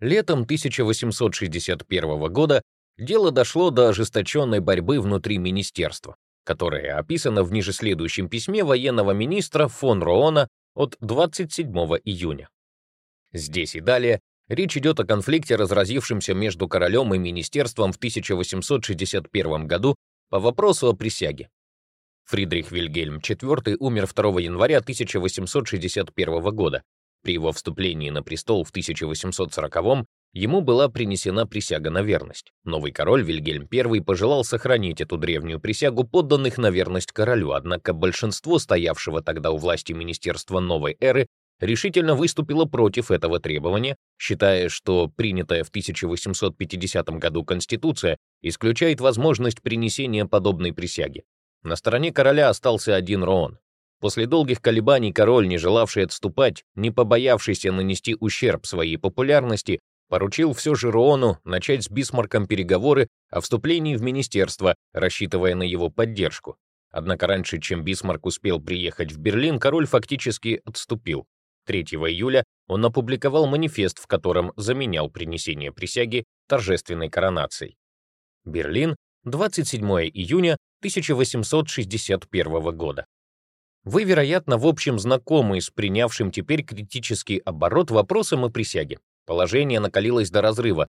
Летом 1861 года дело дошло до ожесточенной борьбы внутри министерства, которая описана в ниже следующем письме военного министра фон Роона от 27 июня. Здесь и далее речь идет о конфликте, разразившемся между королем и министерством в 1861 году по вопросу о присяге. Фридрих Вильгельм IV умер 2 января 1861 года. При его вступлении на престол в 1840 ему была принесена присяга на верность. Новый король Вильгельм I пожелал сохранить эту древнюю присягу подданных на верность королю, однако большинство стоявшего тогда у власти Министерства новой эры решительно выступило против этого требования, считая, что принятая в 1850 году Конституция исключает возможность принесения подобной присяги. На стороне короля остался один Роон. После долгих колебаний король, не желавший отступать, не побоявшийся нанести ущерб своей популярности, поручил все же Роону начать с Бисмарком переговоры о вступлении в министерство, рассчитывая на его поддержку. Однако раньше, чем Бисмарк успел приехать в Берлин, король фактически отступил. 3 июля он опубликовал манифест, в котором заменял принесение присяги торжественной коронацией. Берлин, 27 июня 1861 года. Вы, вероятно, в общем знакомы с принявшим теперь критический оборот вопросом о присяге. Положение накалилось до разрыва.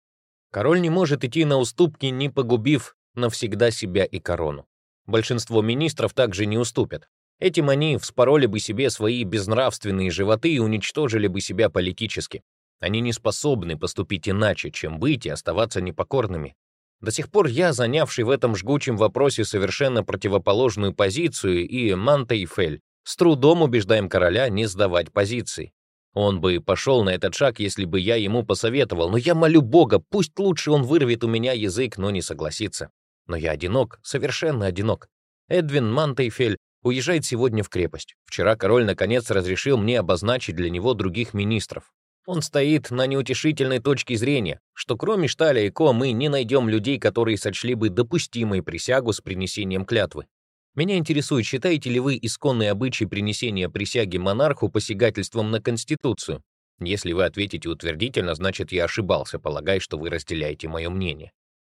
Король не может идти на уступки, не погубив навсегда себя и корону. Большинство министров также не уступят. Этим они вспороли бы себе свои безнравственные животы и уничтожили бы себя политически. Они не способны поступить иначе, чем быть и оставаться непокорными. До сих пор я, занявший в этом жгучем вопросе совершенно противоположную позицию, и Мантейфель, с трудом убеждаем короля не сдавать позиции. Он бы пошел на этот шаг, если бы я ему посоветовал, но я молю Бога, пусть лучше он вырвет у меня язык, но не согласится. Но я одинок, совершенно одинок. Эдвин Мантейфель уезжает сегодня в крепость. Вчера король наконец разрешил мне обозначить для него других министров. Он стоит на неутешительной точке зрения, что кроме Шталя и Ко мы не найдем людей, которые сочли бы допустимой присягу с принесением клятвы. Меня интересует, считаете ли вы исконные обычаи принесения присяги монарху посягательством на Конституцию? Если вы ответите утвердительно, значит, я ошибался, полагая, что вы разделяете мое мнение.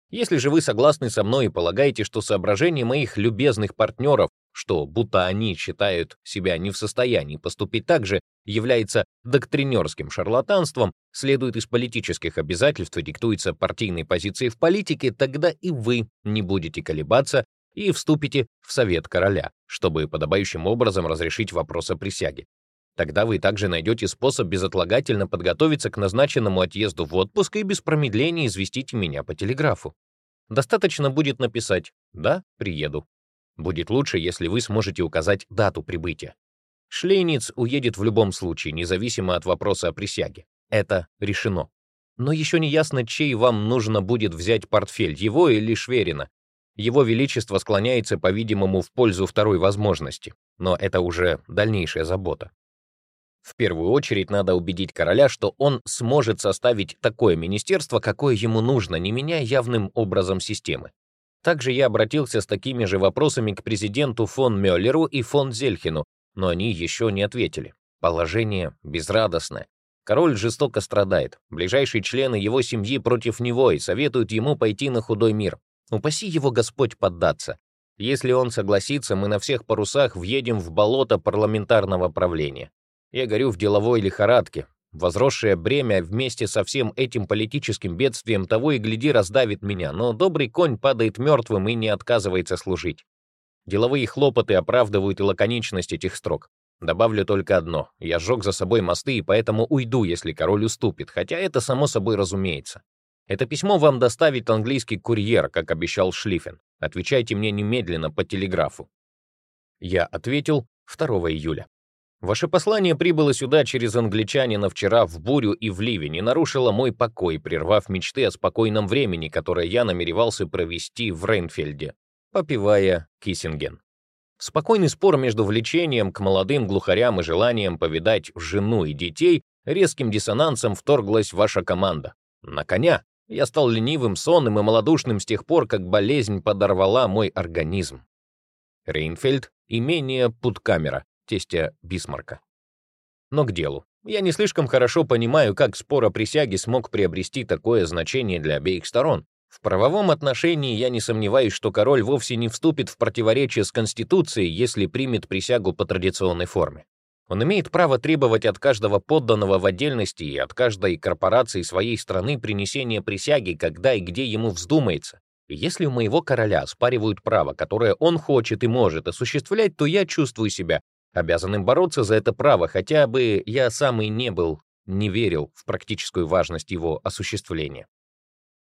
Если же вы согласны со мной и полагаете, что соображения моих любезных партнеров, что будто они считают себя не в состоянии поступить так же, является доктринерским шарлатанством, следует из политических обязательств и диктуется партийной позицией в политике, тогда и вы не будете колебаться и вступите в совет короля, чтобы подобающим образом разрешить вопрос о присяге. Тогда вы также найдете способ безотлагательно подготовиться к назначенному отъезду в отпуск и без промедления известите меня по телеграфу. Достаточно будет написать «Да, приеду». Будет лучше, если вы сможете указать дату прибытия. Шлейниц уедет в любом случае, независимо от вопроса о присяге. Это решено. Но еще не ясно, чей вам нужно будет взять портфель, его или Шверина. Его Величество склоняется, по-видимому, в пользу второй возможности, но это уже дальнейшая забота. В первую очередь надо убедить короля, что он сможет составить такое министерство, какое ему нужно, не меняя явным образом системы. Также я обратился с такими же вопросами к президенту фон Мюллеру и фон Зельхину, но они еще не ответили. Положение безрадостное. Король жестоко страдает. Ближайшие члены его семьи против него и советуют ему пойти на худой мир. Упаси его Господь поддаться. Если он согласится, мы на всех парусах въедем в болото парламентарного правления. Я горю в деловой лихорадке. Возросшее бремя вместе со всем этим политическим бедствием того и гляди раздавит меня, но добрый конь падает мертвым и не отказывается служить. Деловые хлопоты оправдывают и лаконичность этих строк. Добавлю только одно. Я сжег за собой мосты и поэтому уйду, если король уступит, хотя это само собой разумеется. Это письмо вам доставит английский курьер, как обещал Шлиффен. Отвечайте мне немедленно по телеграфу. Я ответил 2 июля. Ваше послание прибыло сюда через англичанина вчера в бурю и в ливень и нарушило мой покой, прервав мечты о спокойном времени, которое я намеревался провести в Рейнфельде, попивая Киссинген. Спокойный спор между влечением к молодым глухарям и желанием повидать жену и детей резким диссонансом вторглась ваша команда. На коня. Я стал ленивым, сонным и малодушным с тех пор, как болезнь подорвала мой организм. Рейнфельд, имение Путкамера, тестя Бисмарка. Но к делу. Я не слишком хорошо понимаю, как спор о присяге смог приобрести такое значение для обеих сторон. В правовом отношении я не сомневаюсь, что король вовсе не вступит в противоречие с Конституцией, если примет присягу по традиционной форме. Он имеет право требовать от каждого подданного в отдельности и от каждой корпорации своей страны принесения присяги, когда и где ему вздумается. И если у моего короля спаривают право, которое он хочет и может осуществлять, то я чувствую себя обязанным бороться за это право, хотя бы я сам и не был, не верил в практическую важность его осуществления.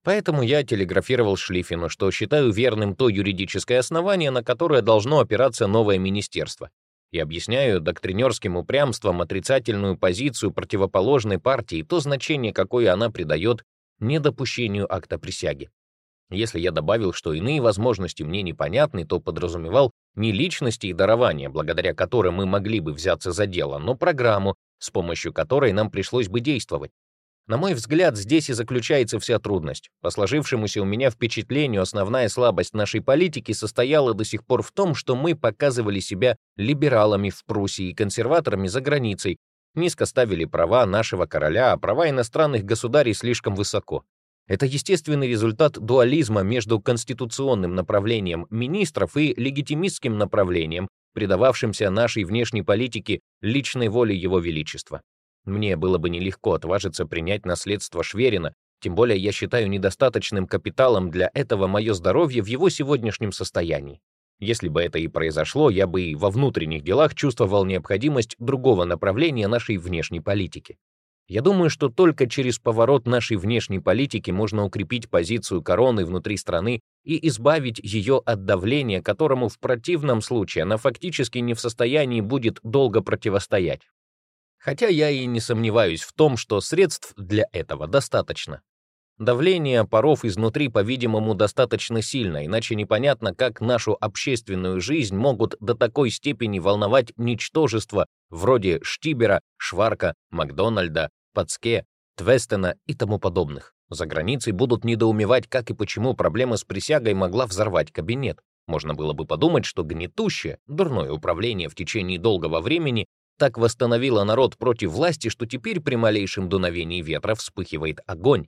Поэтому я телеграфировал Шлиффину, что считаю верным то юридическое основание, на которое должно опираться новое министерство, и объясняю доктринерским упрямством отрицательную позицию противоположной партии, то значение, какое она придает недопущению акта присяги. Если я добавил, что иные возможности мне непонятны, то подразумевал не личности и дарования, благодаря которым мы могли бы взяться за дело, но программу, с помощью которой нам пришлось бы действовать. На мой взгляд, здесь и заключается вся трудность. По сложившемуся у меня впечатлению, основная слабость нашей политики состояла до сих пор в том, что мы показывали себя либералами в Пруссии и консерваторами за границей, низко ставили права нашего короля, а права иностранных государей слишком высоко. Это естественный результат дуализма между конституционным направлением министров и легитимистским направлением, придававшимся нашей внешней политике личной воле Его Величества. Мне было бы нелегко отважиться принять наследство Шверина, тем более я считаю недостаточным капиталом для этого мое здоровье в его сегодняшнем состоянии. Если бы это и произошло, я бы и во внутренних делах чувствовал необходимость другого направления нашей внешней политики. Я думаю, что только через поворот нашей внешней политики можно укрепить позицию короны внутри страны и избавить ее от давления, которому в противном случае она фактически не в состоянии будет долго противостоять. Хотя я и не сомневаюсь в том, что средств для этого достаточно. Давление паров изнутри, по-видимому, достаточно сильно, иначе непонятно, как нашу общественную жизнь могут до такой степени волновать ничтожества вроде Штибера, Шварка, Макдональда, Пацке, Твестена и тому подобных. За границей будут недоумевать, как и почему проблема с присягой могла взорвать кабинет. Можно было бы подумать, что гнетущее, дурное управление в течение долгого времени так восстановило народ против власти, что теперь при малейшем дуновении ветра вспыхивает огонь.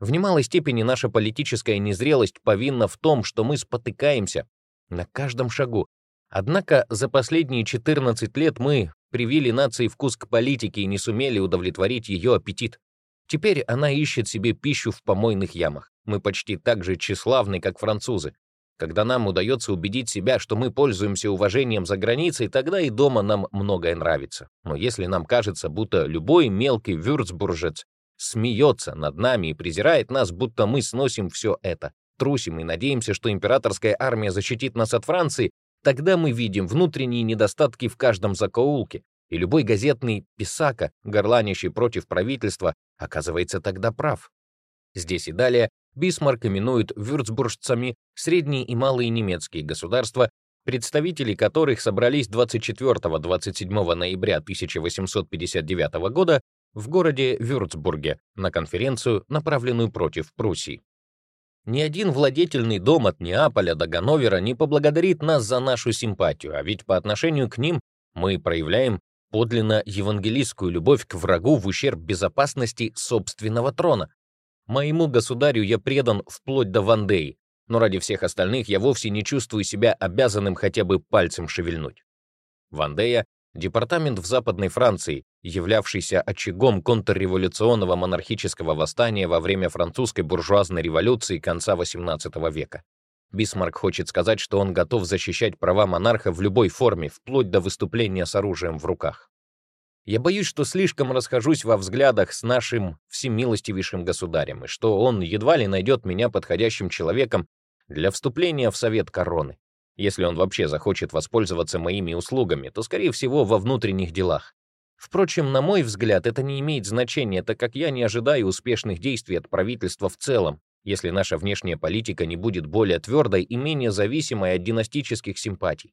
В немалой степени наша политическая незрелость повинна в том, что мы спотыкаемся на каждом шагу. Однако за последние 14 лет мы привили нации вкус к политике и не сумели удовлетворить ее аппетит. Теперь она ищет себе пищу в помойных ямах. Мы почти так же тщеславны, как французы. Когда нам удается убедить себя, что мы пользуемся уважением за границей, тогда и дома нам многое нравится. Но если нам кажется, будто любой мелкий вюрцбуржец смеется над нами и презирает нас, будто мы сносим все это, трусим и надеемся, что императорская армия защитит нас от Франции, Тогда мы видим внутренние недостатки в каждом закоулке, и любой газетный писака, горланящий против правительства, оказывается тогда прав. Здесь и далее Бисмарк именует вюрцбуржцами средние и малые немецкие государства, представители которых собрались 24-27 ноября 1859 года в городе Вюрцбурге на конференцию, направленную против Пруссии. Ни один владетельный дом от Неаполя до Ганновера не поблагодарит нас за нашу симпатию, а ведь по отношению к ним мы проявляем подлинно евангелистскую любовь к врагу в ущерб безопасности собственного трона. Моему государю я предан вплоть до Вандеи, но ради всех остальных я вовсе не чувствую себя обязанным хотя бы пальцем шевельнуть. Вандея Департамент в Западной Франции, являвшийся очагом контрреволюционного монархического восстания во время французской буржуазной революции конца XVIII века. Бисмарк хочет сказать, что он готов защищать права монарха в любой форме, вплоть до выступления с оружием в руках. Я боюсь, что слишком расхожусь во взглядах с нашим всемилостивейшим государем, и что он едва ли найдет меня подходящим человеком для вступления в совет короны. Если он вообще захочет воспользоваться моими услугами, то, скорее всего, во внутренних делах. Впрочем, на мой взгляд, это не имеет значения, так как я не ожидаю успешных действий от правительства в целом, если наша внешняя политика не будет более твердой и менее зависимой от династических симпатий.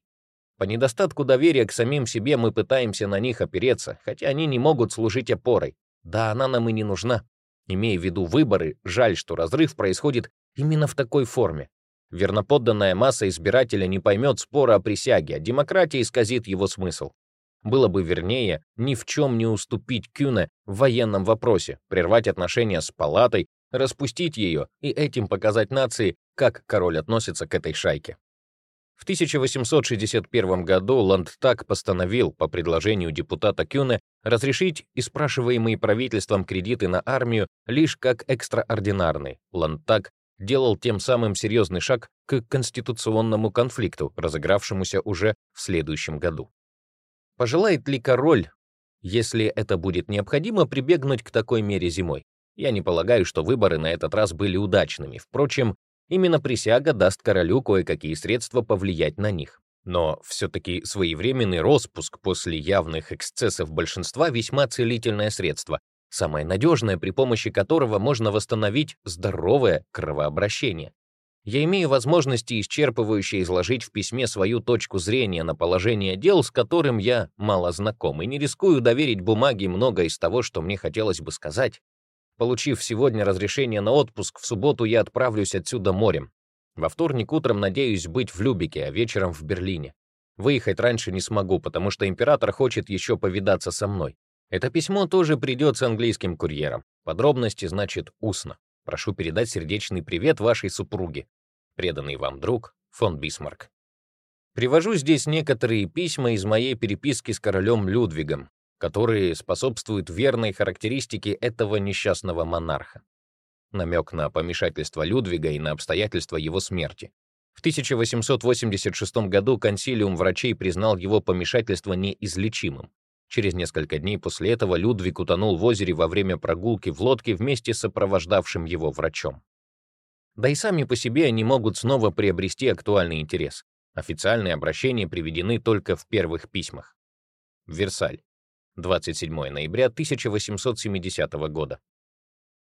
По недостатку доверия к самим себе мы пытаемся на них опереться, хотя они не могут служить опорой. Да, она нам и не нужна. Имея в виду выборы, жаль, что разрыв происходит именно в такой форме. Верноподданная масса избирателя не поймет спора о присяге, а демократия исказит его смысл. Было бы вернее ни в чем не уступить Кюне в военном вопросе, прервать отношения с палатой, распустить ее и этим показать нации, как король относится к этой шайке. В 1861 году Ландтаг постановил по предложению депутата Кюне разрешить испрашиваемые правительством кредиты на армию лишь как экстраординарные. Ландтаг делал тем самым серьезный шаг к конституционному конфликту, разыгравшемуся уже в следующем году. Пожелает ли король, если это будет необходимо, прибегнуть к такой мере зимой? Я не полагаю, что выборы на этот раз были удачными. Впрочем, именно присяга даст королю кое-какие средства повлиять на них. Но все-таки своевременный распуск после явных эксцессов большинства весьма целительное средство, самое надежное, при помощи которого можно восстановить здоровое кровообращение. Я имею возможности исчерпывающе изложить в письме свою точку зрения на положение дел, с которым я мало знаком, и не рискую доверить бумаге многое из того, что мне хотелось бы сказать. Получив сегодня разрешение на отпуск, в субботу я отправлюсь отсюда морем. Во вторник утром надеюсь быть в Любике, а вечером в Берлине. Выехать раньше не смогу, потому что император хочет еще повидаться со мной. Это письмо тоже придет с английским курьером. Подробности значит устно. Прошу передать сердечный привет вашей супруге. Преданный вам друг, фон Бисмарк. Привожу здесь некоторые письма из моей переписки с королем Людвигом, которые способствуют верной характеристике этого несчастного монарха. Намек на помешательство Людвига и на обстоятельства его смерти. В 1886 году консилиум врачей признал его помешательство неизлечимым. Через несколько дней после этого Людвиг утонул в озере во время прогулки в лодке вместе с сопровождавшим его врачом. Да и сами по себе они могут снова приобрести актуальный интерес. Официальные обращения приведены только в первых письмах. Версаль. 27 ноября 1870 года.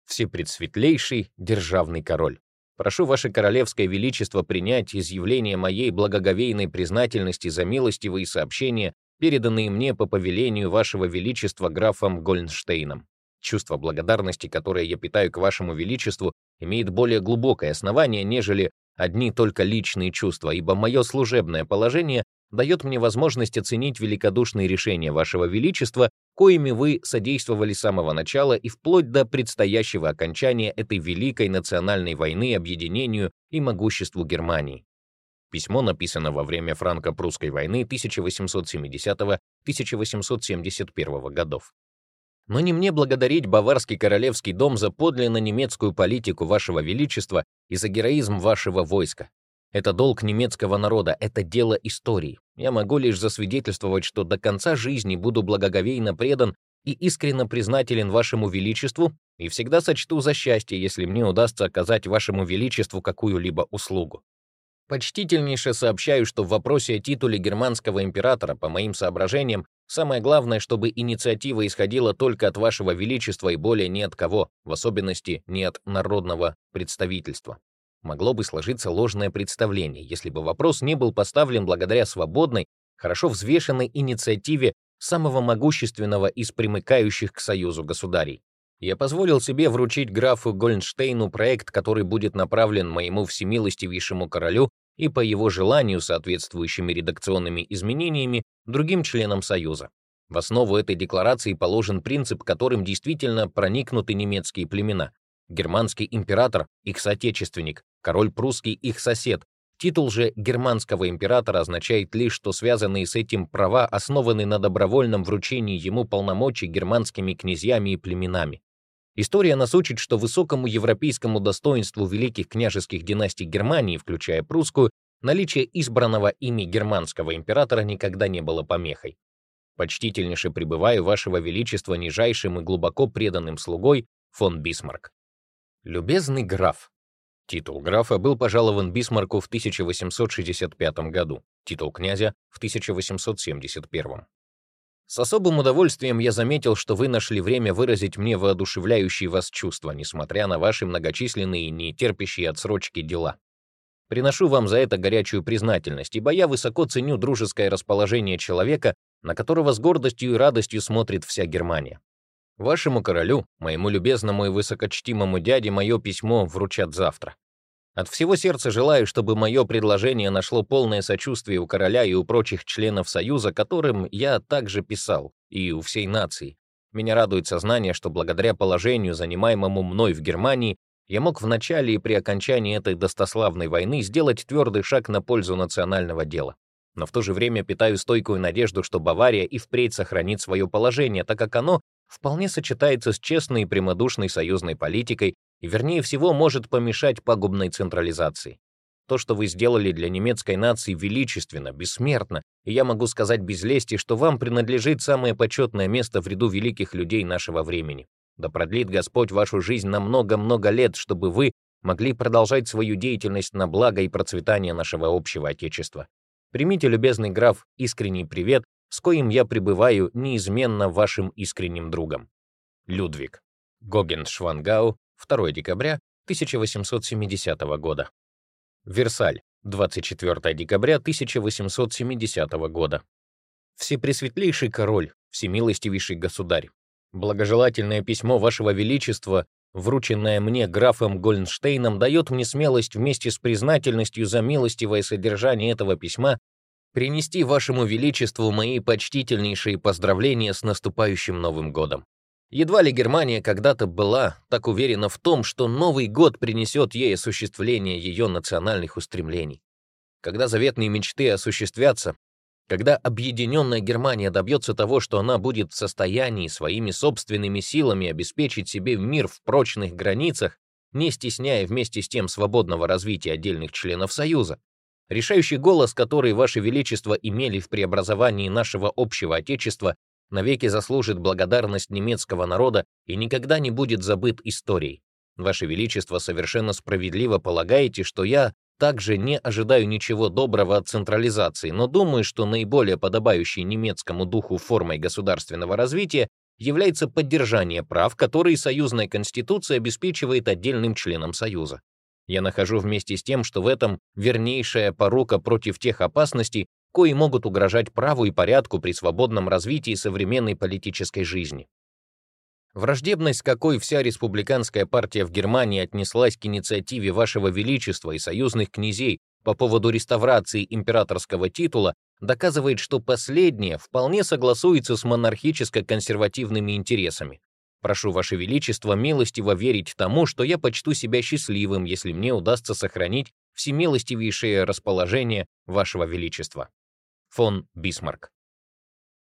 Всепредсветлейший державный король. Прошу ваше королевское величество принять изъявление моей благоговейной признательности за милостивые сообщения переданные мне по повелению вашего величества графом Гольнштейном. Чувство благодарности, которое я питаю к вашему величеству, имеет более глубокое основание, нежели одни только личные чувства, ибо мое служебное положение дает мне возможность оценить великодушные решения вашего величества, коими вы содействовали с самого начала и вплоть до предстоящего окончания этой великой национальной войны объединению и могуществу Германии. Письмо написано во время франко-прусской войны 1870-1871 годов. Но не мне благодарить Баварский королевский дом за подлинно немецкую политику вашего величества и за героизм вашего войска. Это долг немецкого народа, это дело истории. Я могу лишь засвидетельствовать, что до конца жизни буду благоговейно предан и искренне признателен вашему величеству и всегда сочту за счастье, если мне удастся оказать вашему величеству какую-либо услугу. Почтительнейше сообщаю, что в вопросе о титуле германского императора, по моим соображениям, самое главное, чтобы инициатива исходила только от вашего величества и более ни от кого, в особенности не от народного представительства. Могло бы сложиться ложное представление, если бы вопрос не был поставлен благодаря свободной, хорошо взвешенной инициативе самого могущественного из примыкающих к Союзу государей. Я позволил себе вручить графу Гольнштейну проект, который будет направлен моему всемилостивейшему королю и по его желанию соответствующими редакционными изменениями другим членам Союза. В основу этой декларации положен принцип, которым действительно проникнуты немецкие племена. Германский император — их соотечественник, король прусский — их сосед. Титул же германского императора означает лишь, что связанные с этим права основаны на добровольном вручении ему полномочий германскими князьями и племенами. История нас учит, что высокому европейскому достоинству великих княжеских династий Германии, включая прусскую, наличие избранного ими германского императора никогда не было помехой. Почтительнейше пребываю вашего величества нижайшим и глубоко преданным слугой фон Бисмарк. Любезный граф. Титул графа был пожалован Бисмарку в 1865 году, титул князя — в 1871. С особым удовольствием я заметил, что вы нашли время выразить мне воодушевляющие вас чувства, несмотря на ваши многочисленные и нетерпящие отсрочки дела. Приношу вам за это горячую признательность, ибо я высоко ценю дружеское расположение человека, на которого с гордостью и радостью смотрит вся Германия. Вашему королю, моему любезному и высокочтимому дяде, мое письмо вручат завтра. От всего сердца желаю, чтобы мое предложение нашло полное сочувствие у короля и у прочих членов Союза, которым я также писал, и у всей нации. Меня радует сознание, что благодаря положению, занимаемому мной в Германии, я мог в начале и при окончании этой достославной войны сделать твердый шаг на пользу национального дела. Но в то же время питаю стойкую надежду, что Бавария и впредь сохранит свое положение, так как оно вполне сочетается с честной и прямодушной союзной политикой и, вернее всего, может помешать пагубной централизации. То, что вы сделали для немецкой нации, величественно, бессмертно, и я могу сказать без лести, что вам принадлежит самое почетное место в ряду великих людей нашего времени. Да продлит Господь вашу жизнь на много-много лет, чтобы вы могли продолжать свою деятельность на благо и процветание нашего общего Отечества. Примите, любезный граф, искренний привет, с коим я пребываю неизменно вашим искренним другом. Людвиг. Гоген Швангау, 2 декабря 1870 года. Версаль, 24 декабря 1870 года. Всепресветлейший король, всемилостивейший государь, благожелательное письмо вашего величества, врученное мне графом Гольнштейном, дает мне смелость вместе с признательностью за милостивое содержание этого письма принести вашему величеству мои почтительнейшие поздравления с наступающим Новым годом. Едва ли Германия когда-то была так уверена в том, что Новый год принесет ей осуществление ее национальных устремлений. Когда заветные мечты осуществятся, когда объединенная Германия добьется того, что она будет в состоянии своими собственными силами обеспечить себе мир в прочных границах, не стесняя вместе с тем свободного развития отдельных членов Союза, решающий голос, который Ваше Величество имели в преобразовании нашего общего Отечества, навеки заслужит благодарность немецкого народа и никогда не будет забыт историей. Ваше Величество совершенно справедливо полагаете, что я также не ожидаю ничего доброго от централизации, но думаю, что наиболее подобающей немецкому духу формой государственного развития является поддержание прав, которые союзная конституция обеспечивает отдельным членам Союза. Я нахожу вместе с тем, что в этом вернейшая порука против тех опасностей, кои могут угрожать праву и порядку при свободном развитии современной политической жизни. Враждебность, какой вся республиканская партия в Германии отнеслась к инициативе Вашего Величества и союзных князей по поводу реставрации императорского титула, доказывает, что последнее вполне согласуется с монархическо-консервативными интересами. Прошу Ваше Величество милостиво верить тому, что я почту себя счастливым, если мне удастся сохранить всемилостивейшее расположение Вашего Величества фон Бисмарк.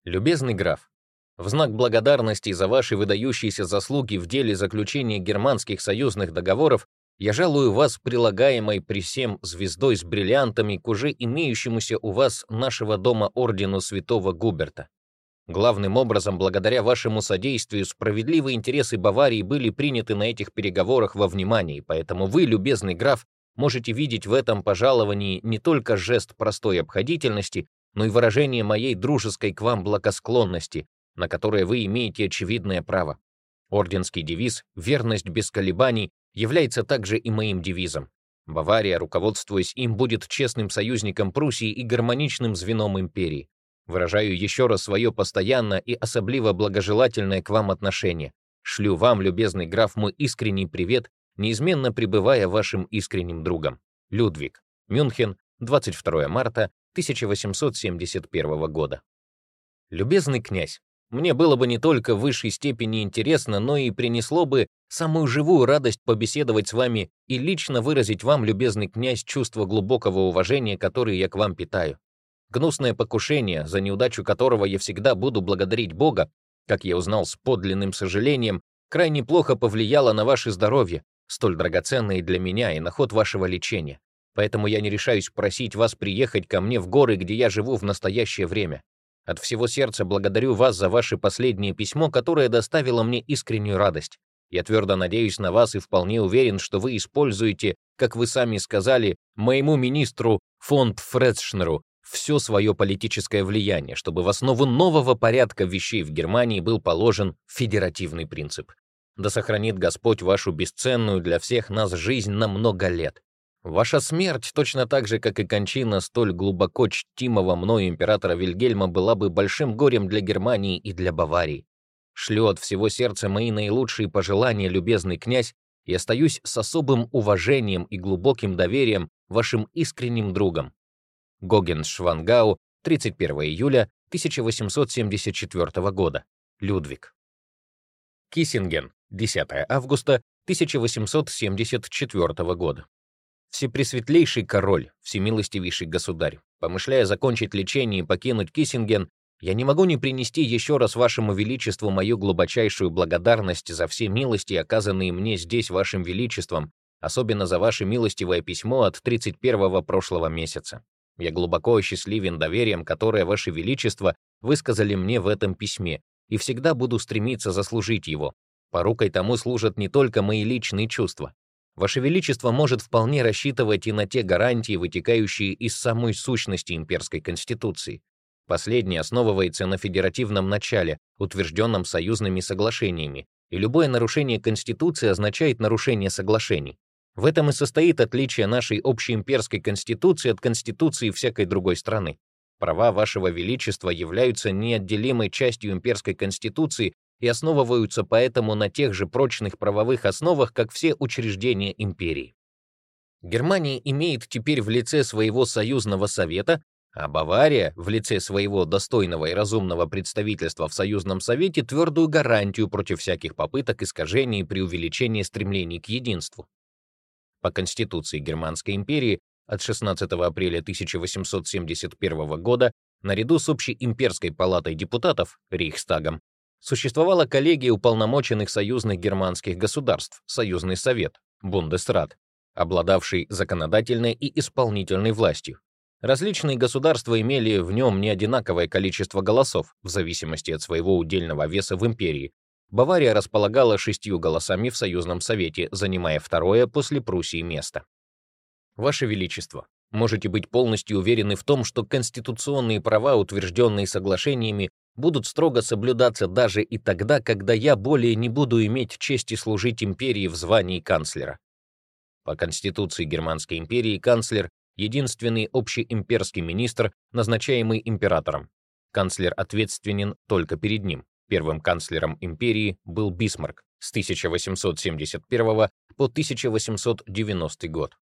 Любезный граф, в знак благодарности за ваши выдающиеся заслуги в деле заключения германских союзных договоров я жалую вас прилагаемой при всем звездой с бриллиантами к уже имеющемуся у вас нашего дома ордену святого Губерта. Главным образом, благодаря вашему содействию, справедливые интересы Баварии были приняты на этих переговорах во внимание, поэтому вы, любезный граф, можете видеть в этом пожаловании не только жест простой обходительности, но и выражение моей дружеской к вам благосклонности, на которое вы имеете очевидное право. Орденский девиз «Верность без колебаний» является также и моим девизом. Бавария, руководствуясь им, будет честным союзником Пруссии и гармоничным звеном империи. Выражаю еще раз свое постоянное и особливо благожелательное к вам отношение. Шлю вам, любезный граф, мой искренний привет, неизменно пребывая вашим искренним другом. Людвиг. Мюнхен, 22 марта 1871 года. Любезный князь, мне было бы не только в высшей степени интересно, но и принесло бы самую живую радость побеседовать с вами и лично выразить вам, любезный князь, чувство глубокого уважения, которое я к вам питаю. Гнусное покушение, за неудачу которого я всегда буду благодарить Бога, как я узнал с подлинным сожалением, крайне плохо повлияло на ваше здоровье, столь драгоценное для меня, и на ход вашего лечения. Поэтому я не решаюсь просить вас приехать ко мне в горы, где я живу в настоящее время. От всего сердца благодарю вас за ваше последнее письмо, которое доставило мне искреннюю радость. Я твердо надеюсь на вас и вполне уверен, что вы используете, как вы сами сказали, моему министру фонд Фредшнеру все свое политическое влияние, чтобы в основу нового порядка вещей в Германии был положен федеративный принцип. Да сохранит Господь вашу бесценную для всех нас жизнь на много лет. Ваша смерть, точно так же, как и кончина столь глубоко чтимого мною императора Вильгельма, была бы большим горем для Германии и для Баварии. Шлю от всего сердца мои наилучшие пожелания, любезный князь, и остаюсь с особым уважением и глубоким доверием вашим искренним другом. Гоген Швангау, 31 июля 1874 года. Людвиг. Киссинген, 10 августа 1874 года. Всепресветлейший король, всемилостивейший государь, помышляя закончить лечение и покинуть Киссинген, я не могу не принести еще раз вашему величеству мою глубочайшую благодарность за все милости, оказанные мне здесь вашим величеством, особенно за ваше милостивое письмо от 31-го прошлого месяца. Я глубоко счастливен доверием, которое ваше величество высказали мне в этом письме, и всегда буду стремиться заслужить его. Порукой тому служат не только мои личные чувства. Ваше Величество может вполне рассчитывать и на те гарантии, вытекающие из самой сущности имперской конституции. Последняя основывается на федеративном начале, утвержденном союзными соглашениями, и любое нарушение Конституции означает нарушение соглашений. В этом и состоит отличие нашей общеимперской Конституции от Конституции всякой другой страны. Права вашего величества являются неотделимой частью имперской Конституции и основываются поэтому на тех же прочных правовых основах, как все учреждения империи. Германия имеет теперь в лице своего союзного совета, а Бавария в лице своего достойного и разумного представительства в союзном совете твердую гарантию против всяких попыток искажений и преувеличения стремлений к единству. По Конституции Германской империи от 16 апреля 1871 года наряду с общей имперской палатой депутатов, Рейхстагом, существовала коллегия уполномоченных союзных германских государств, Союзный совет, Бундесрат, обладавший законодательной и исполнительной властью. Различные государства имели в нем не одинаковое количество голосов в зависимости от своего удельного веса в империи. Бавария располагала шестью голосами в Союзном совете, занимая второе после Пруссии место. Ваше Величество, можете быть полностью уверены в том, что конституционные права, утвержденные соглашениями, будут строго соблюдаться даже и тогда, когда я более не буду иметь чести служить империи в звании канцлера. По Конституции Германской империи канцлер — единственный общеимперский министр, назначаемый императором. Канцлер ответственен только перед ним. Первым канцлером империи был Бисмарк с 1871 по 1890 год.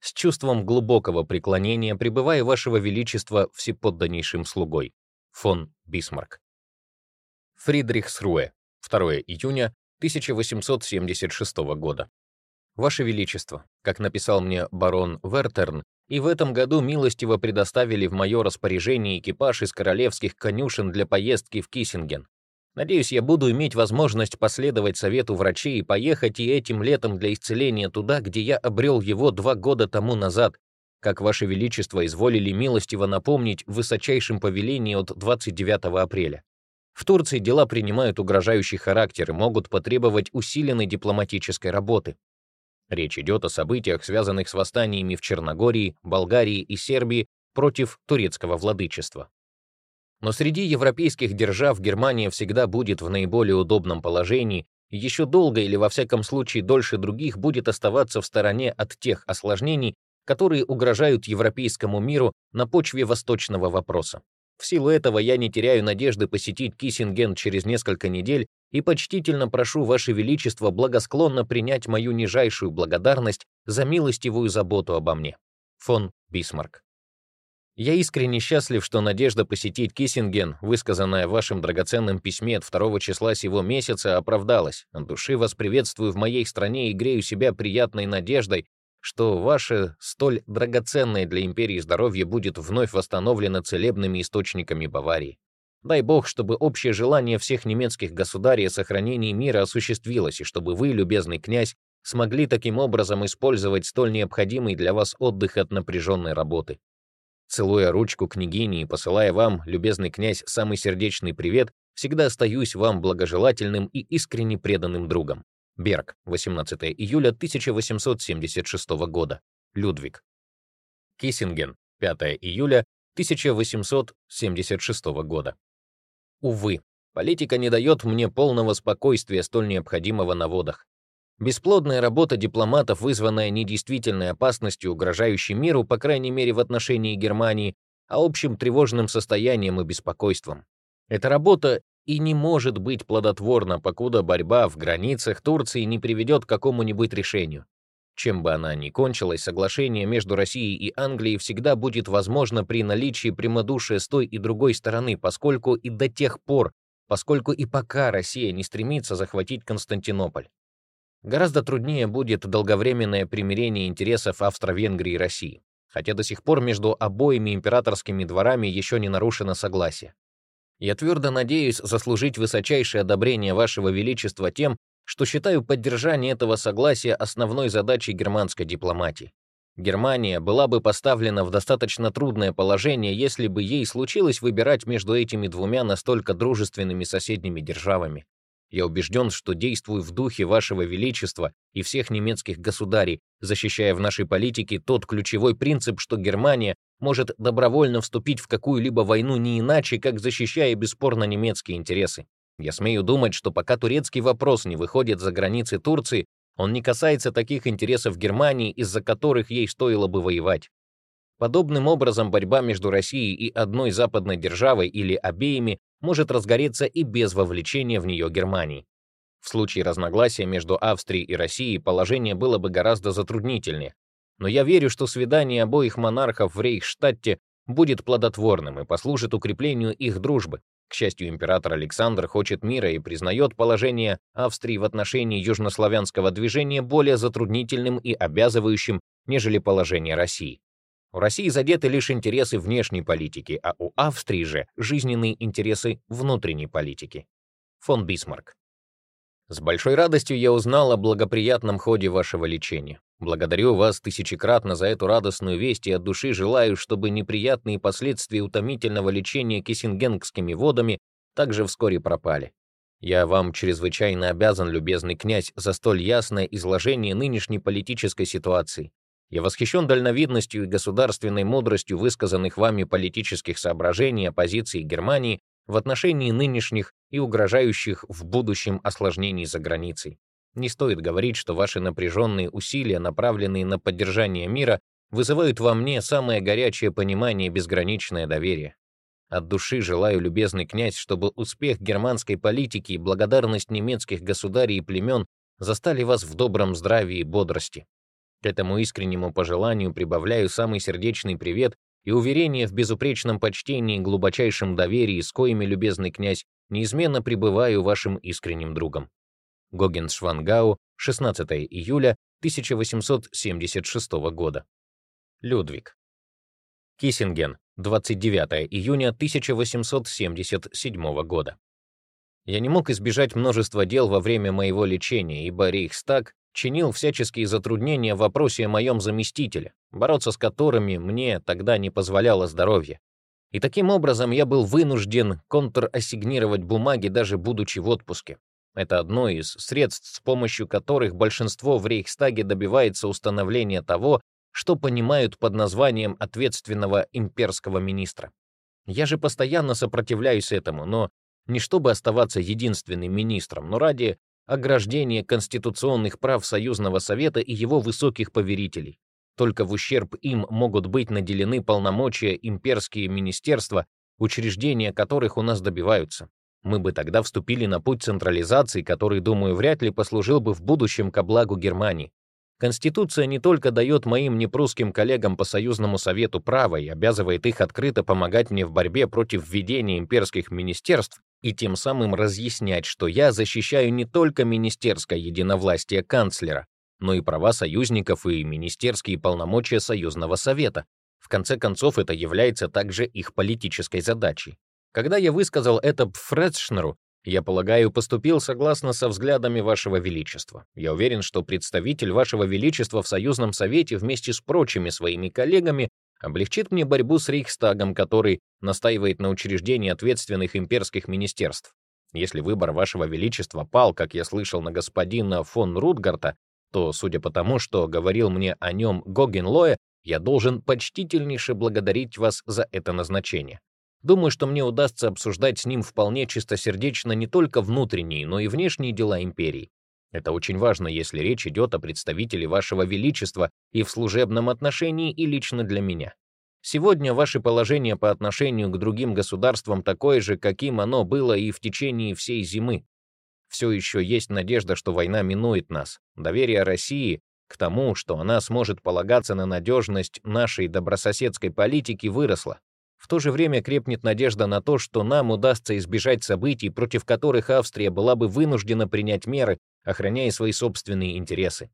С чувством глубокого преклонения пребываю Вашего Величества всеподданнейшим слугой фон Бисмарк. Фридрихсруэ, 2 июня 1876 года. Ваше Величество, как написал мне барон Вертерн, и в этом году милостиво предоставили в мое распоряжение экипаж из королевских конюшен для поездки в Киссинген. Надеюсь, я буду иметь возможность последовать совету врачей и поехать и этим летом для исцеления туда, где я обрел его два года тому назад, как Ваше Величество изволили милостиво напомнить в высочайшем повелении от 29 апреля. В Турции дела принимают угрожающий характер и могут потребовать усиленной дипломатической работы. Речь идет о событиях, связанных с восстаниями в Черногории, Болгарии и Сербии против турецкого владычества. Но среди европейских держав Германия всегда будет в наиболее удобном положении и еще долго или во всяком случае дольше других будет оставаться в стороне от тех осложнений, которые угрожают европейскому миру на почве восточного вопроса. В силу этого я не теряю надежды посетить Киссинген через несколько недель и почтительно прошу Ваше Величество благосклонно принять мою нижайшую благодарность за милостивую заботу обо мне. Фон Бисмарк. Я искренне счастлив, что надежда посетить Киссинген, высказанная в вашем драгоценном письме от 2 числа сего месяца, оправдалась. От души вас приветствую в моей стране и грею себя приятной надеждой, что ваше столь драгоценное для империи здоровье будет вновь восстановлено целебными источниками Баварии. Дай бог, чтобы общее желание всех немецких государей о сохранении мира осуществилось, и чтобы вы, любезный князь, смогли таким образом использовать столь необходимый для вас отдых от напряженной работы. Целуя ручку княгини и посылая вам, любезный князь, самый сердечный привет, всегда остаюсь вам благожелательным и искренне преданным другом. Берг, 18 июля 1876 года. Людвиг. Киссинген, 5 июля 1876 года. Увы, политика не дает мне полного спокойствия, столь необходимого на водах. Бесплодная работа дипломатов, вызванная недействительной опасностью, угрожающей миру, по крайней мере в отношении Германии, а общим тревожным состоянием и беспокойством. Эта работа и не может быть плодотворна, покуда борьба в границах Турции не приведет к какому-нибудь решению. Чем бы она ни кончилась, соглашение между Россией и Англией всегда будет возможно при наличии прямодушия с той и другой стороны, поскольку и до тех пор, поскольку и пока Россия не стремится захватить Константинополь. Гораздо труднее будет долговременное примирение интересов Австро-Венгрии и России, хотя до сих пор между обоими императорскими дворами еще не нарушено согласие. Я твердо надеюсь заслужить высочайшее одобрение Вашего Величества тем, что считаю поддержание этого согласия основной задачей германской дипломатии. Германия была бы поставлена в достаточно трудное положение, если бы ей случилось выбирать между этими двумя настолько дружественными соседними державами. Я убежден, что действую в духе вашего величества и всех немецких государей, защищая в нашей политике тот ключевой принцип, что Германия может добровольно вступить в какую-либо войну не иначе, как защищая бесспорно немецкие интересы. Я смею думать, что пока турецкий вопрос не выходит за границы Турции, он не касается таких интересов Германии, из-за которых ей стоило бы воевать. Подобным образом борьба между Россией и одной западной державой или обеими может разгореться и без вовлечения в нее Германии. В случае разногласия между Австрией и Россией положение было бы гораздо затруднительнее. Но я верю, что свидание обоих монархов в Рейхштадте будет плодотворным и послужит укреплению их дружбы, к счастью, император Александр хочет мира и признает положение Австрии в отношении южнославянского движения более затруднительным и обязывающим, нежели положение России. У России задеты лишь интересы внешней политики, а у Австрии же жизненные интересы внутренней политики. Фон Бисмарк. С большой радостью я узнал о благоприятном ходе вашего лечения. Благодарю вас тысячекратно за эту радостную весть и от души желаю, чтобы неприятные последствия утомительного лечения киссингенгскими водами также вскоре пропали. Я вам чрезвычайно обязан, любезный князь, за столь ясное изложение нынешней политической ситуации. Я восхищен дальновидностью и государственной мудростью высказанных вами политических соображений оппозиции Германии в отношении нынешних и угрожающих в будущем осложнений за границей. Не стоит говорить, что ваши напряженные усилия, направленные на поддержание мира, вызывают во мне самое горячее понимание и безграничное доверие. От души желаю, любезный князь, чтобы успех германской политики и благодарность немецких государей и племен застали вас в добром здравии и бодрости. К этому искреннему пожеланию прибавляю самый сердечный привет и уверение в безупречном почтении и глубочайшем доверии, с коими, любезный князь, неизменно пребываю вашим искренним другом. Гогеншвангау, 16 июля 1876 года. Людвиг. Киссинген, 29 июня 1877 года. Я не мог избежать множества дел во время моего лечения, ибо Рейхстаг чинил всяческие затруднения в вопросе о моем заместителе, бороться с которыми мне тогда не позволяло здоровье. И таким образом я был вынужден контрассигнировать бумаги, даже будучи в отпуске. Это одно из средств, с помощью которых большинство в Рейхстаге добивается установления того, что понимают под названием ответственного имперского министра. Я же постоянно сопротивляюсь этому, но не чтобы оставаться единственным министром, но ради ограждения конституционных прав Союзного Совета и его высоких поверителей. Только в ущерб им могут быть наделены полномочия имперские министерства, учреждения которых у нас добиваются. Мы бы тогда вступили на путь централизации, который, думаю, вряд ли послужил бы в будущем ко благу Германии. Конституция не только дает моим непрусским коллегам по Союзному Совету право и обязывает их открыто помогать мне в борьбе против введения имперских министерств и тем самым разъяснять, что я защищаю не только министерское единовластие канцлера, но и права союзников и министерские полномочия Союзного Совета. В конце концов, это является также их политической задачей. Когда я высказал это Фредшнеру, я полагаю, поступил согласно со взглядами Вашего Величества. Я уверен, что представитель Вашего Величества в Союзном Совете вместе с прочими своими коллегами облегчит мне борьбу с Рейхстагом, который настаивает на учреждении ответственных имперских министерств. Если выбор Вашего Величества пал, как я слышал, на господина фон Рутгарта, то, судя по тому, что говорил мне о нем Гогенлоэ, я должен почтительнейше благодарить вас за это назначение. Думаю, что мне удастся обсуждать с ним вполне чистосердечно не только внутренние, но и внешние дела империи. Это очень важно, если речь идет о представителе вашего величества и в служебном отношении, и лично для меня. Сегодня ваше положение по отношению к другим государствам такое же, каким оно было и в течение всей зимы. Все еще есть надежда, что война минует нас. Доверие России к тому, что она сможет полагаться на надежность нашей добрососедской политики, выросло. В то же время крепнет надежда на то, что нам удастся избежать событий, против которых Австрия была бы вынуждена принять меры, охраняя свои собственные интересы.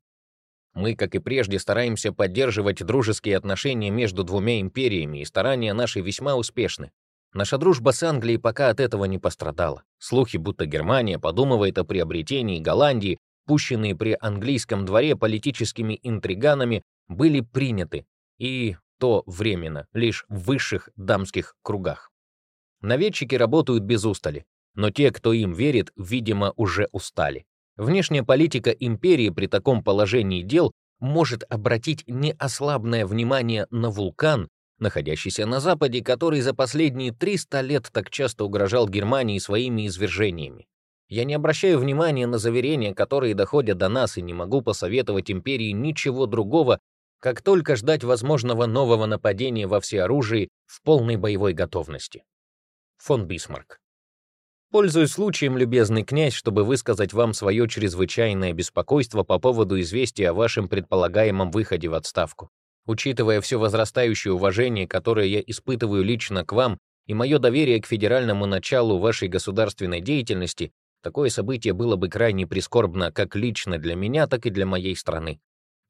Мы, как и прежде, стараемся поддерживать дружеские отношения между двумя империями, и старания наши весьма успешны. Наша дружба с Англией пока от этого не пострадала. Слухи, будто Германия подумывает о приобретении Голландии, пущенные при английском дворе политическими интриганами, были приняты, и то временно, лишь в высших дамских кругах. Наведчики работают без устали, но те, кто им верит, видимо, уже устали. Внешняя политика империи при таком положении дел может обратить неослабное внимание на вулкан, находящийся на Западе, который за последние 300 лет так часто угрожал Германии своими извержениями. Я не обращаю внимания на заверения, которые доходят до нас, и не могу посоветовать империи ничего другого, как только ждать возможного нового нападения во всеоружии в полной боевой готовности. Фон Бисмарк. Пользуюсь случаем, любезный князь, чтобы высказать вам свое чрезвычайное беспокойство по поводу известия о вашем предполагаемом выходе в отставку. Учитывая все возрастающее уважение, которое я испытываю лично к вам, и мое доверие к федеральному началу вашей государственной деятельности, такое событие было бы крайне прискорбно как лично для меня, так и для моей страны.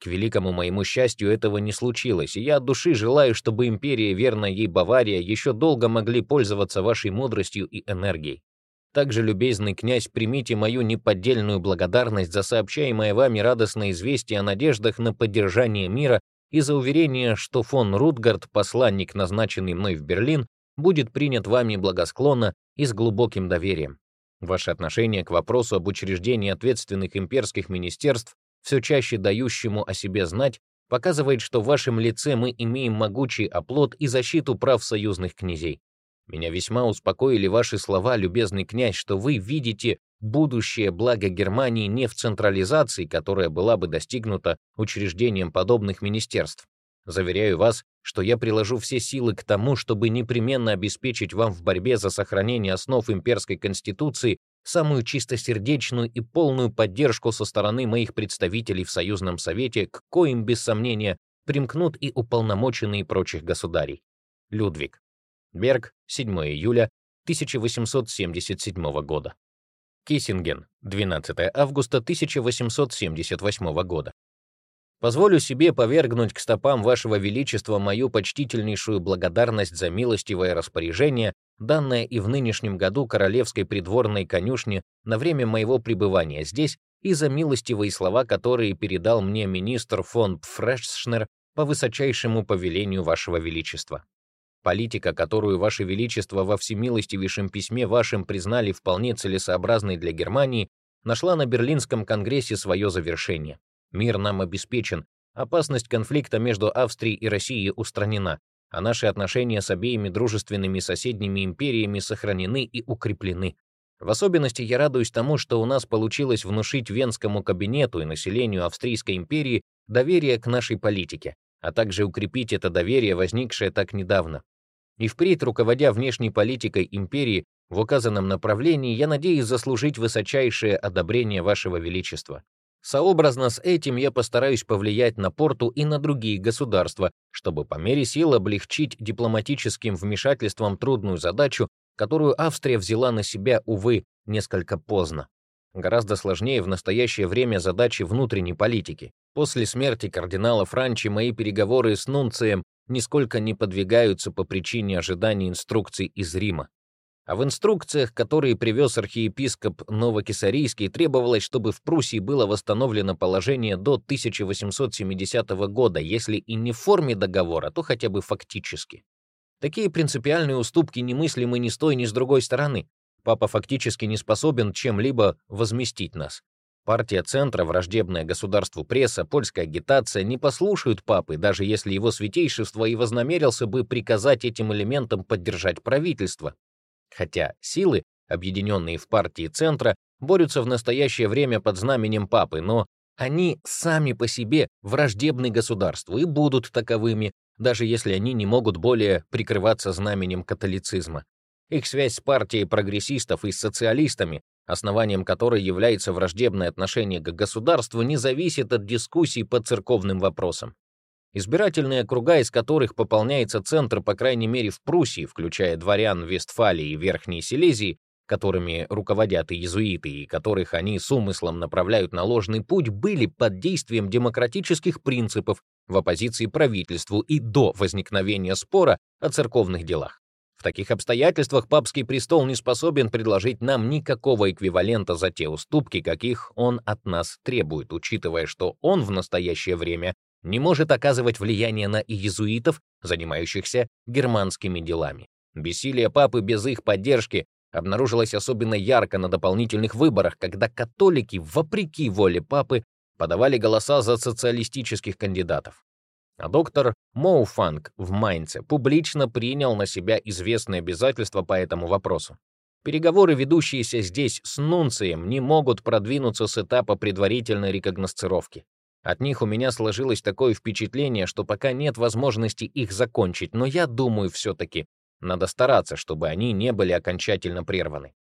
К великому моему счастью, этого не случилось, и я от души желаю, чтобы империя, верная ей Бавария, еще долго могли пользоваться вашей мудростью и энергией. Также, любезный князь, примите мою неподдельную благодарность за сообщаемое вами радостное известие о надеждах на поддержание мира и за уверение, что фон Рутгард, посланник, назначенный мной в Берлин, будет принят вами благосклонно и с глубоким доверием. Ваше отношение к вопросу об учреждении ответственных имперских министерств, все чаще дающему о себе знать, показывает, что в вашем лице мы имеем могучий оплот и защиту прав союзных князей. Меня весьма успокоили ваши слова, любезный князь, что вы видите будущее благо Германии не в централизации, которая была бы достигнута учреждением подобных министерств. Заверяю вас, что я приложу все силы к тому, чтобы непременно обеспечить вам в борьбе за сохранение основ имперской конституции самую чистосердечную и полную поддержку со стороны моих представителей в Союзном Совете, к коим, без сомнения, примкнут и уполномоченные прочих государей. Людвиг. Берг, 7 июля 1877 года. Киссинген, 12 августа 1878 года. Позволю себе повергнуть к стопам Вашего Величества мою почтительнейшую благодарность за милостивое распоряжение, данное и в нынешнем году королевской придворной конюшне на время моего пребывания здесь, и за милостивые слова, которые передал мне министр фон Пфрешшнер по высочайшему повелению Вашего Величества. Политика, которую Ваше Величество во всемилостивейшем письме вашим признали вполне целесообразной для Германии, нашла на Берлинском конгрессе свое завершение. Мир нам обеспечен, опасность конфликта между Австрией и Россией устранена, а наши отношения с обеими дружественными соседними империями сохранены и укреплены. В особенности я радуюсь тому, что у нас получилось внушить Венскому кабинету и населению Австрийской империи доверие к нашей политике, а также укрепить это доверие, возникшее так недавно. И впредь, руководя внешней политикой империи в указанном направлении, я надеюсь заслужить высочайшее одобрение Вашего Величества. Сообразно с этим я постараюсь повлиять на Порту и на другие государства, чтобы по мере сил облегчить дипломатическим вмешательством трудную задачу, которую Австрия взяла на себя, увы, несколько поздно. Гораздо сложнее в настоящее время задачи внутренней политики. После смерти кардинала Франчи мои переговоры с Нунцием нисколько не подвигаются по причине ожидания инструкций из Рима. А в инструкциях, которые привез архиепископ Новокисарийский, требовалось, чтобы в Пруссии было восстановлено положение до 1870 года, если и не в форме договора, то хотя бы фактически. Такие принципиальные уступки немыслимы ни с той, ни с другой стороны. Папа фактически не способен чем-либо возместить нас. Партия центра, враждебная государству пресса, польская агитация не послушают папы, даже если его святейшество и вознамерился бы приказать этим элементам поддержать правительство. Хотя силы, объединенные в партии центра, борются в настоящее время под знаменем папы, но они сами по себе враждебны государству и будут таковыми, даже если они не могут более прикрываться знаменем католицизма. Их связь с партией прогрессистов и с социалистами, основанием которой является враждебное отношение к государству, не зависит от дискуссий по церковным вопросам. Избирательные округа, из которых пополняется центр, по крайней мере в Пруссии, включая дворян Вестфалии и Верхней Силезии, которыми руководят иезуиты, и которых они с умыслом направляют на ложный путь, были под действием демократических принципов в оппозиции правительству и до возникновения спора о церковных делах. В таких обстоятельствах папский престол не способен предложить нам никакого эквивалента за те уступки, каких он от нас требует, учитывая, что он в настоящее время не может оказывать влияние на иезуитов, занимающихся германскими делами. Бессилие папы без их поддержки обнаружилось особенно ярко на дополнительных выборах, когда католики, вопреки воле папы, подавали голоса за социалистических кандидатов. А доктор Моуфанг в Майнце публично принял на себя известные обязательства по этому вопросу. Переговоры, ведущиеся здесь с Нунцием, не могут продвинуться с этапа предварительной рекогносцировки. От них у меня сложилось такое впечатление, что пока нет возможности их закончить, но я думаю все-таки, надо стараться, чтобы они не были окончательно прерваны.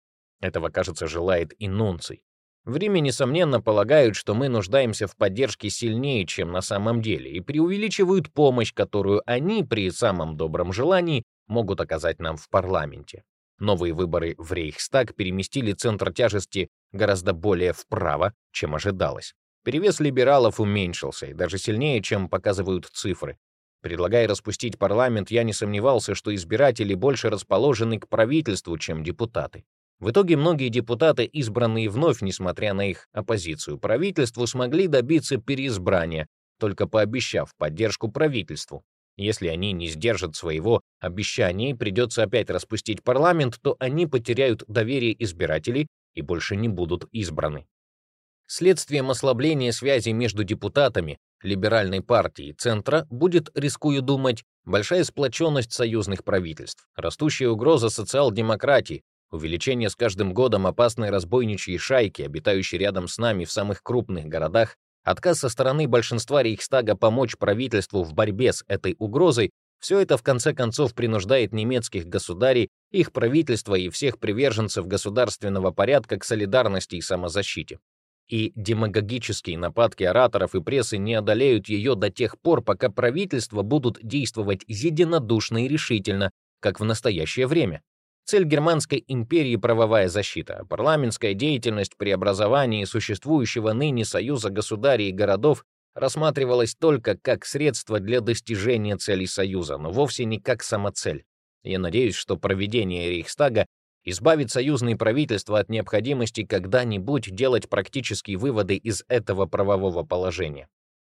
Этого, кажется, желает и Нунций. В Риме, несомненно, полагают, что мы нуждаемся в поддержке сильнее, чем на самом деле, и преувеличивают помощь, которую они при самом добром желании могут оказать нам в парламенте. Новые выборы в Рейхстаг переместили центр тяжести гораздо более вправо, чем ожидалось. Перевес либералов уменьшился, и даже сильнее, чем показывают цифры. Предлагая распустить парламент, я не сомневался, что избиратели больше расположены к правительству, чем депутаты. В итоге многие депутаты, избранные вновь, несмотря на их оппозицию правительству, смогли добиться переизбрания, только пообещав поддержку правительству. Если они не сдержат своего обещания и придется опять распустить парламент, то они потеряют доверие избирателей и больше не будут избраны. Следствием ослабления связи между депутатами либеральной партии центра будет, рискую думать, большая сплоченность союзных правительств, растущая угроза социал-демократии, Увеличение с каждым годом опасной разбойничьей шайки, обитающей рядом с нами в самых крупных городах, отказ со стороны большинства Рейхстага помочь правительству в борьбе с этой угрозой, все это в конце концов принуждает немецких государей, их правительства и всех приверженцев государственного порядка к солидарности и самозащите. И демагогические нападки ораторов и прессы не одолеют ее до тех пор, пока правительства будут действовать единодушно и решительно, как в настоящее время. Цель Германской империи — правовая защита, парламентская деятельность при образовании существующего ныне союза государей и городов рассматривалась только как средство для достижения целей союза, но вовсе не как самоцель. Я надеюсь, что проведение Рейхстага избавит союзные правительства от необходимости когда-нибудь делать практические выводы из этого правового положения.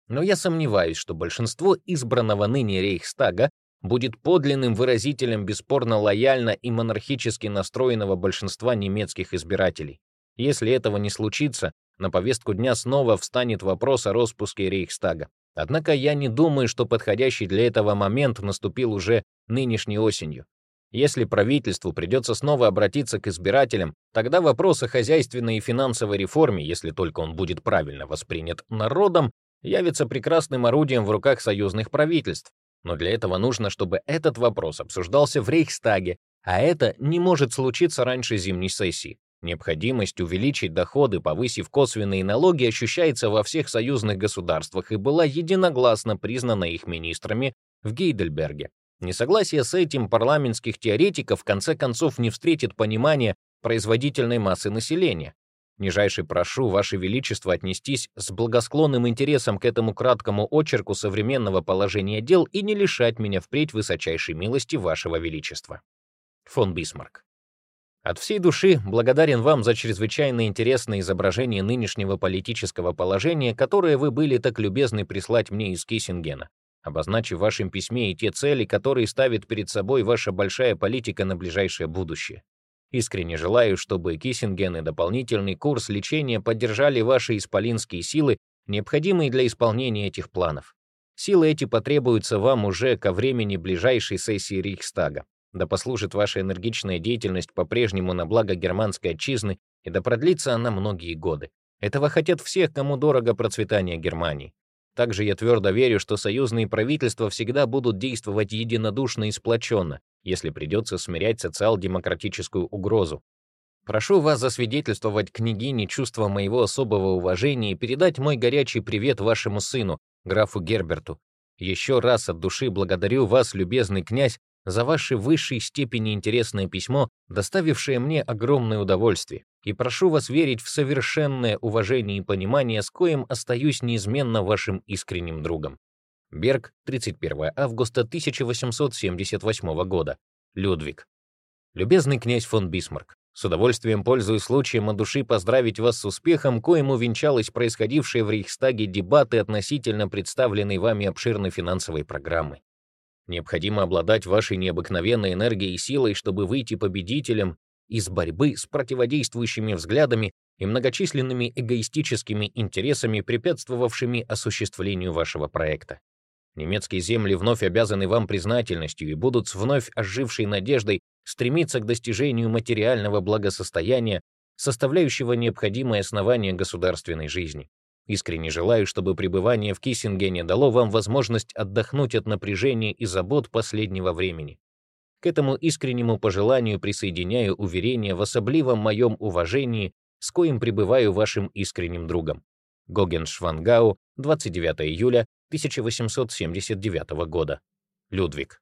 Но я сомневаюсь, что большинство избранного ныне Рейхстага будет подлинным выразителем бесспорно лояльно и монархически настроенного большинства немецких избирателей. Если этого не случится, на повестку дня снова встанет вопрос о распуске Рейхстага. Однако я не думаю, что подходящий для этого момент наступил уже нынешней осенью. Если правительству придется снова обратиться к избирателям, тогда вопрос о хозяйственной и финансовой реформе, если только он будет правильно воспринят народом, явится прекрасным орудием в руках союзных правительств. Но для этого нужно, чтобы этот вопрос обсуждался в Рейхстаге, а это не может случиться раньше зимней сессии. Необходимость увеличить доходы, повысив косвенные налоги, ощущается во всех союзных государствах и была единогласно признана их министрами в Гейдельберге. Несогласие с этим парламентских теоретиков в конце концов не встретит понимания производительной массы населения. Нижайше прошу, Ваше Величество, отнестись с благосклонным интересом к этому краткому очерку современного положения дел и не лишать меня впредь высочайшей милости Вашего Величества. Фон Бисмарк. От всей души благодарен вам за чрезвычайно интересное изображение нынешнего политического положения, которое вы были так любезны прислать мне из Киссингена, обозначив в вашем письме и те цели, которые ставит перед собой ваша большая политика на ближайшее будущее. Искренне желаю, чтобы Киссинген и дополнительный курс лечения поддержали ваши исполинские силы, необходимые для исполнения этих планов. Силы эти потребуются вам уже ко времени ближайшей сессии Рейхстага. Да послужит ваша энергичная деятельность по-прежнему на благо германской отчизны, и да продлится она многие годы. Этого хотят все, кому дорого процветание Германии. Также я твердо верю, что союзные правительства всегда будут действовать единодушно и сплоченно, если придется смирять социал-демократическую угрозу. Прошу вас засвидетельствовать княгине чувство моего особого уважения и передать мой горячий привет вашему сыну, графу Герберту. Еще раз от души благодарю вас, любезный князь, за ваше высшей степени интересное письмо, доставившее мне огромное удовольствие, и прошу вас верить в совершенное уважение и понимание, с коим остаюсь неизменно вашим искренним другом. Берг, 31 августа 1878 года. Людвиг. Любезный князь фон Бисмарк, с удовольствием пользуюсь случаем от души поздравить вас с успехом, коему венчалось происходившее в Рейхстаге дебаты относительно представленной вами обширной финансовой программы. Необходимо обладать вашей необыкновенной энергией и силой, чтобы выйти победителем из борьбы с противодействующими взглядами и многочисленными эгоистическими интересами, препятствовавшими осуществлению вашего проекта. Немецкие земли вновь обязаны вам признательностью и будут с вновь ожившей надеждой стремиться к достижению материального благосостояния, составляющего необходимое основание государственной жизни. Искренне желаю, чтобы пребывание в Киссингене дало вам возможность отдохнуть от напряжения и забот последнего времени. К этому искреннему пожеланию присоединяю уверение в особливом моем уважении, с коим пребываю вашим искренним другом. Гоген Швангау, 29 июля 1879 года. Людвиг.